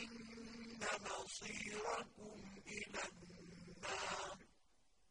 إن مصيركم